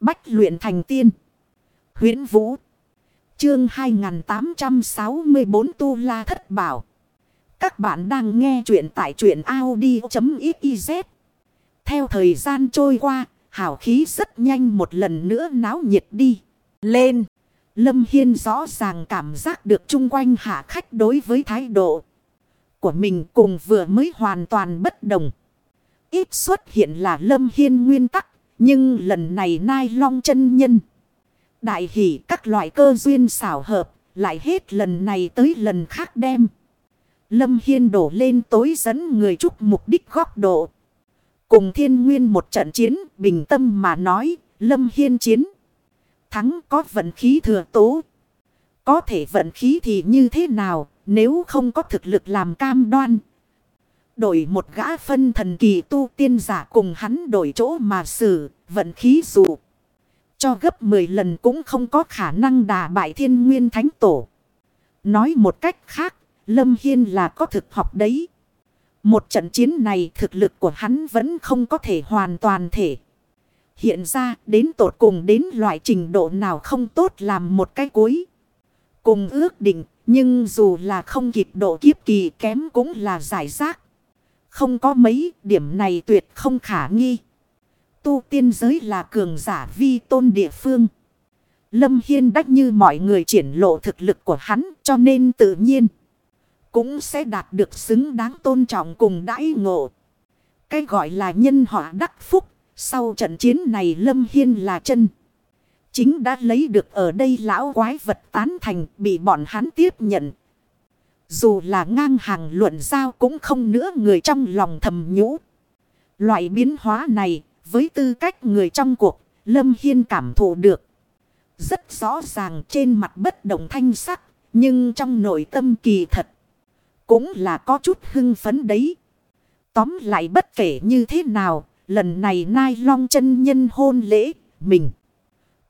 Bách luyện thành tiên. huyễn Vũ. Chương 2864 Tu La Thất Bảo. Các bạn đang nghe truyện tại truyện Audi.xyz. Theo thời gian trôi qua, hào khí rất nhanh một lần nữa náo nhiệt đi. Lên. Lâm Hiên rõ ràng cảm giác được chung quanh hạ khách đối với thái độ của mình cùng vừa mới hoàn toàn bất đồng. Ít xuất hiện là Lâm Hiên nguyên tắc, nhưng lần này nai long chân nhân. Đại hỷ các loại cơ duyên xảo hợp, lại hết lần này tới lần khác đem. Lâm Hiên đổ lên tối dẫn người chúc mục đích góc độ. Cùng thiên nguyên một trận chiến, bình tâm mà nói, Lâm Hiên chiến. Thắng có vận khí thừa tố. Có thể vận khí thì như thế nào, nếu không có thực lực làm cam đoan. Đổi một gã phân thần kỳ tu tiên giả cùng hắn đổi chỗ mà xử, vận khí dù. Cho gấp 10 lần cũng không có khả năng đả bại thiên nguyên thánh tổ. Nói một cách khác, Lâm Hiên là có thực học đấy. Một trận chiến này thực lực của hắn vẫn không có thể hoàn toàn thể. Hiện ra đến tột cùng đến loại trình độ nào không tốt làm một cái cuối. Cùng ước định nhưng dù là không kịp độ kiếp kỳ kém cũng là giải rác. Không có mấy, điểm này tuyệt không khả nghi. Tu tiên giới là cường giả vi tôn địa phương. Lâm Hiên đắc như mọi người triển lộ thực lực của hắn, cho nên tự nhiên. Cũng sẽ đạt được xứng đáng tôn trọng cùng đãi ngộ. Cái gọi là nhân họa đắc phúc. Sau trận chiến này Lâm Hiên là chân. Chính đã lấy được ở đây lão quái vật tán thành, bị bọn hắn tiếp nhận. Dù là ngang hàng luận giao cũng không nữa người trong lòng thầm nhũ. Loại biến hóa này với tư cách người trong cuộc Lâm Hiên cảm thụ được. Rất rõ ràng trên mặt bất động thanh sắc nhưng trong nội tâm kỳ thật. Cũng là có chút hưng phấn đấy. Tóm lại bất kể như thế nào lần này nai long chân nhân hôn lễ mình.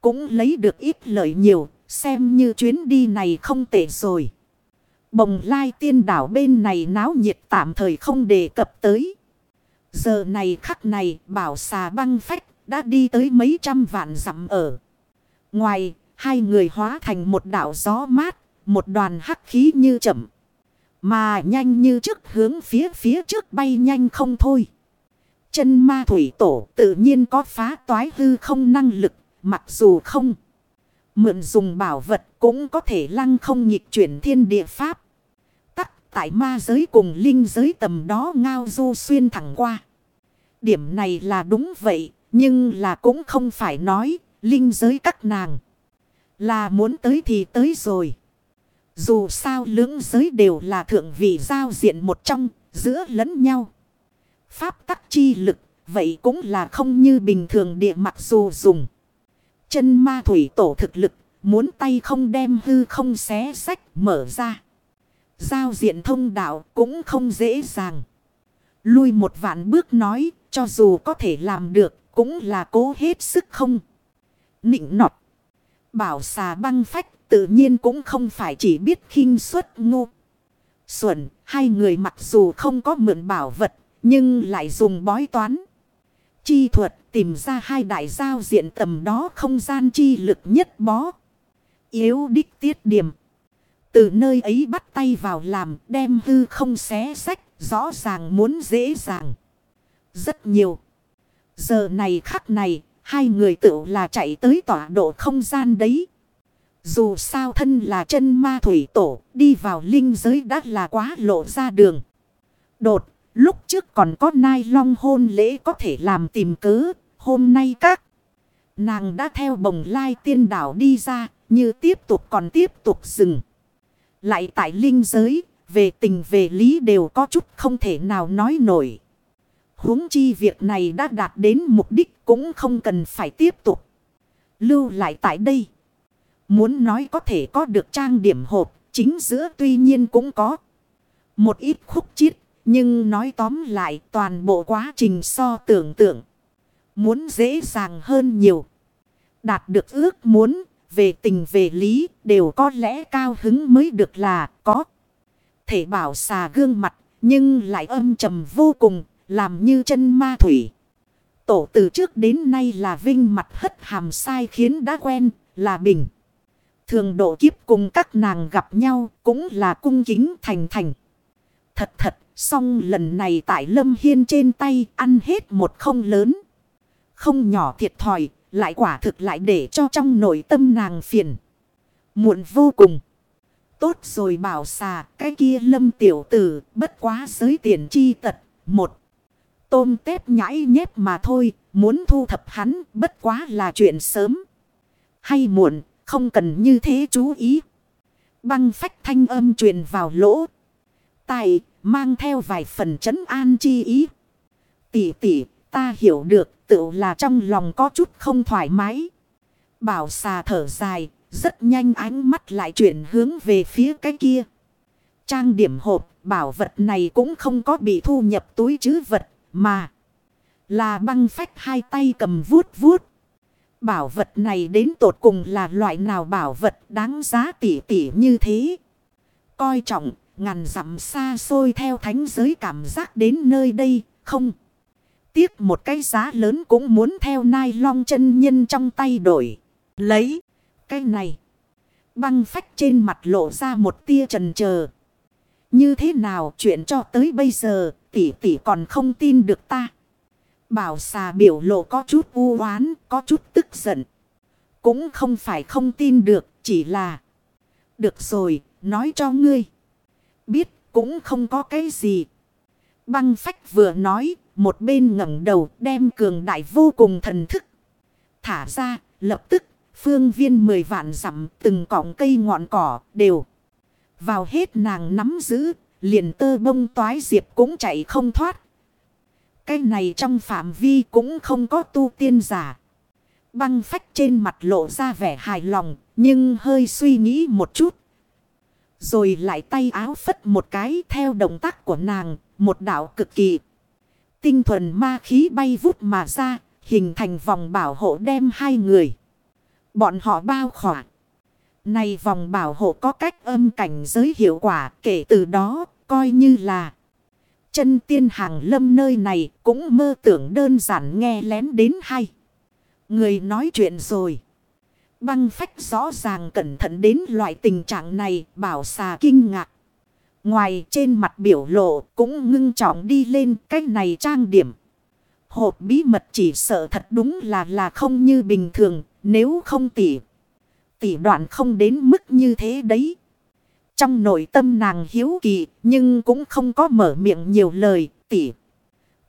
Cũng lấy được ít lợi nhiều, xem như chuyến đi này không tệ rồi. Bồng lai tiên đảo bên này náo nhiệt tạm thời không đề cập tới. Giờ này khắc này bảo xà băng phách đã đi tới mấy trăm vạn dặm ở. Ngoài, hai người hóa thành một đảo gió mát, một đoàn hắc khí như chậm. Mà nhanh như trước hướng phía phía trước bay nhanh không thôi. Chân ma thủy tổ tự nhiên có phá toái hư không năng lực Mặc dù không mượn dùng bảo vật cũng có thể lăng không nhịp chuyển thiên địa pháp. Tắc tại ma giới cùng linh giới tầm đó ngao du xuyên thẳng qua. Điểm này là đúng vậy, nhưng là cũng không phải nói linh giới các nàng. Là muốn tới thì tới rồi. Dù sao lưỡng giới đều là thượng vị giao diện một trong, giữa lẫn nhau. Pháp tắc chi lực, vậy cũng là không như bình thường địa mặc dù dùng. Chân ma thủy tổ thực lực, muốn tay không đem hư không xé sách mở ra. Giao diện thông đạo cũng không dễ dàng. Lui một vạn bước nói, cho dù có thể làm được, cũng là cố hết sức không. Nịnh nọt. Bảo xà băng phách tự nhiên cũng không phải chỉ biết khinh suất ngu. Xuẩn, hai người mặc dù không có mượn bảo vật, nhưng lại dùng bói toán. Chi thuật tìm ra hai đại giao diện tầm đó không gian chi lực nhất bó. Yếu đích tiết điểm. Từ nơi ấy bắt tay vào làm, đem hư không xé sách rõ ràng muốn dễ dàng. Rất nhiều. Giờ này khắc này, hai người tự là chạy tới tọa độ không gian đấy. Dù sao thân là chân ma thủy tổ, đi vào linh giới đã là quá lộ ra đường. Đột, Lúc trước còn có nai long hôn lễ có thể làm tìm cớ. Hôm nay các nàng đã theo bồng lai tiên đảo đi ra. Như tiếp tục còn tiếp tục dừng. Lại tại linh giới. Về tình về lý đều có chút không thể nào nói nổi. huống chi việc này đã đạt đến mục đích cũng không cần phải tiếp tục. Lưu lại tại đây. Muốn nói có thể có được trang điểm hộp. Chính giữa tuy nhiên cũng có. Một ít khúc chiết nhưng nói tóm lại toàn bộ quá trình so tưởng tượng. Muốn dễ dàng hơn nhiều. Đạt được ước muốn, về tình về lý, đều có lẽ cao hứng mới được là có. Thể bảo xà gương mặt, nhưng lại âm trầm vô cùng, làm như chân ma thủy. tổ từ trước đến nay là vinh mặt hất hàm sai khiến đã quen, là bình. Thường độ kiếp cùng các nàng gặp nhau cũng là cung kính thành thành. Thật thật, xong lần này tại Lâm Hiên trên tay ăn hết một không lớn. Không nhỏ thiệt thòi, lại quả thực lại để cho trong nội tâm nàng phiền. Muộn vô cùng. Tốt rồi bảo xà, cái kia lâm tiểu tử, bất quá giới tiền chi tật. Một, tôm tép nhãi nhép mà thôi, muốn thu thập hắn, bất quá là chuyện sớm. Hay muộn, không cần như thế chú ý. Băng phách thanh âm truyền vào lỗ. Tài, mang theo vài phần chấn an chi ý. Tỷ tỷ, ta hiểu được, tự là trong lòng có chút không thoải mái. Bảo xà thở dài, rất nhanh ánh mắt lại chuyển hướng về phía cái kia. Trang điểm hộp, bảo vật này cũng không có bị thu nhập túi chứ vật, mà là băng phách hai tay cầm vuốt vuốt. Bảo vật này đến tột cùng là loại nào bảo vật đáng giá tỷ tỷ như thế. Coi trọng, ngàn dặm xa xôi theo thánh giới cảm giác đến nơi đây, không. Tiếc một cái giá lớn cũng muốn theo nai long chân nhân trong tay đổi. Lấy cái này. Băng phách trên mặt lộ ra một tia trần chờ Như thế nào chuyện cho tới bây giờ tỷ tỷ còn không tin được ta. Bảo xà biểu lộ có chút u oán có chút tức giận. Cũng không phải không tin được, chỉ là... Được rồi, nói cho ngươi. Biết, cũng không có cái gì. Băng phách vừa nói, một bên ngẩng đầu đem cường đại vô cùng thần thức. Thả ra, lập tức, phương viên mười vạn dặm từng cọng cây ngọn cỏ đều. Vào hết nàng nắm giữ, liền tơ bông toái diệp cũng chạy không thoát. Cái này trong phạm vi cũng không có tu tiên giả. Băng phách trên mặt lộ ra vẻ hài lòng, nhưng hơi suy nghĩ một chút. Rồi lại tay áo phất một cái theo động tác của nàng, một đạo cực kỳ. Tinh thuần ma khí bay vút mà ra, hình thành vòng bảo hộ đem hai người. Bọn họ bao khỏa. Này vòng bảo hộ có cách âm cảnh giới hiệu quả kể từ đó coi như là chân tiên hàng lâm nơi này cũng mơ tưởng đơn giản nghe lén đến hay. Người nói chuyện rồi. Băng phách rõ ràng cẩn thận đến loại tình trạng này bảo xà kinh ngạc. Ngoài trên mặt biểu lộ cũng ngưng trọng đi lên cách này trang điểm. Hộp bí mật chỉ sợ thật đúng là là không như bình thường nếu không tỉ. Tỉ đoạn không đến mức như thế đấy. Trong nội tâm nàng hiếu kỳ nhưng cũng không có mở miệng nhiều lời tỉ.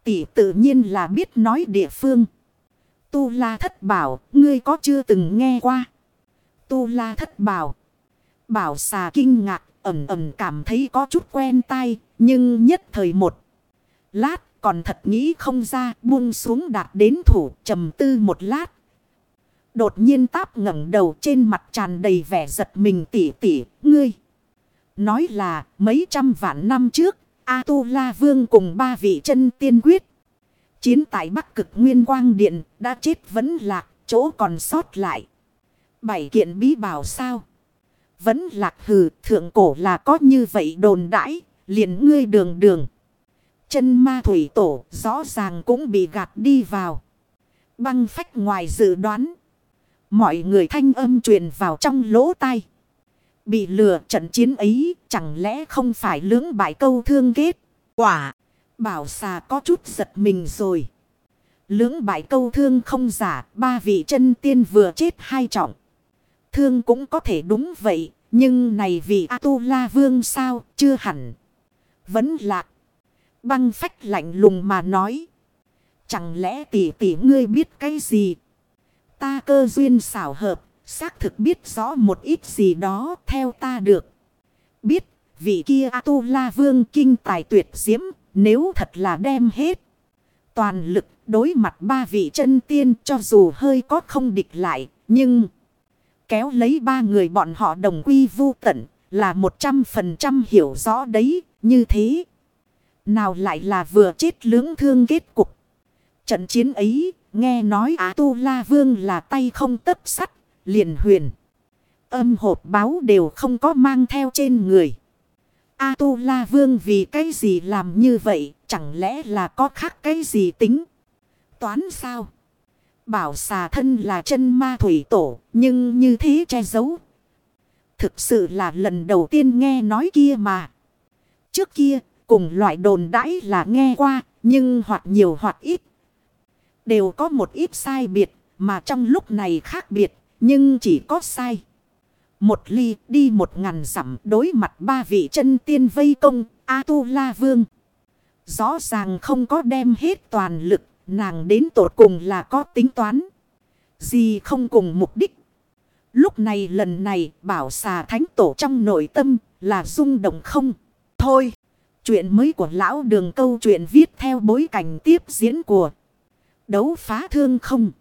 Tỉ tự nhiên là biết nói địa phương. Tu La Thất Bảo, ngươi có chưa từng nghe qua? Tu La Thất Bảo. Bảo xà kinh ngạc, ẩm ẩm cảm thấy có chút quen tai, nhưng nhất thời một. Lát, còn thật nghĩ không ra, buông xuống đạt đến thủ, trầm tư một lát. Đột nhiên táp ngẩng đầu trên mặt tràn đầy vẻ giật mình tỉ tỉ, ngươi. Nói là mấy trăm vạn năm trước, A-tu-la vương cùng ba vị chân tiên quyết. Chiến tại Bắc cực Nguyên Quang Điện đã chết vẫn lạc, chỗ còn sót lại. Bảy kiện bí bảo sao? Vẫn lạc hừ, thượng cổ là có như vậy đồn đãi, liền ngươi đường đường. Chân ma thủy tổ rõ ràng cũng bị gạt đi vào. Băng phách ngoài dự đoán. Mọi người thanh âm truyền vào trong lỗ tai. Bị lừa trận chiến ấy chẳng lẽ không phải lưỡng bại câu thương kết. Quả. Bảo xà có chút giật mình rồi. Lưỡng bại câu thương không giả. Ba vị chân tiên vừa chết hai trọng. Thương cũng có thể đúng vậy. Nhưng này vì A-tu-la vương sao, chưa hẳn. Vẫn lạc. Băng phách lạnh lùng mà nói. Chẳng lẽ tỷ tỷ ngươi biết cái gì? Ta cơ duyên xảo hợp, Xác thực biết rõ một ít gì đó, theo ta được. Biết, vị kia A-tu-la vương kinh tài tuyệt diễm, nếu thật là đem hết. Toàn lực đối mặt ba vị chân tiên cho dù hơi có không địch lại, nhưng kéo lấy ba người bọn họ đồng quy vu tận là một trăm phần trăm hiểu rõ đấy như thế. Nào lại là vừa chết lưỡng thương kết cục. Trận chiến ấy nghe nói Á Tu La Vương là tay không tấp sắt liền huyền. Âm hộp báo đều không có mang theo trên người. A-tu-la vương vì cái gì làm như vậy, chẳng lẽ là có khác cái gì tính. toán sao? Bảo xà thân là chân ma thủy tổ, nhưng như thế che giấu. Thực sự là lần đầu tiên nghe nói kia mà. Trước kia, cùng loại đồn đãi là nghe qua, nhưng hoặc nhiều hoặc ít. Đều có một ít sai biệt, mà trong lúc này khác biệt, nhưng chỉ có sai. Một ly đi một ngàn dặm đối mặt ba vị chân tiên vây công, A-tu-la vương. Rõ ràng không có đem hết toàn lực, nàng đến tột cùng là có tính toán. Gì không cùng mục đích. Lúc này lần này bảo xà thánh tổ trong nội tâm là rung động không. Thôi, chuyện mới của lão đường câu chuyện viết theo bối cảnh tiếp diễn của đấu phá thương không.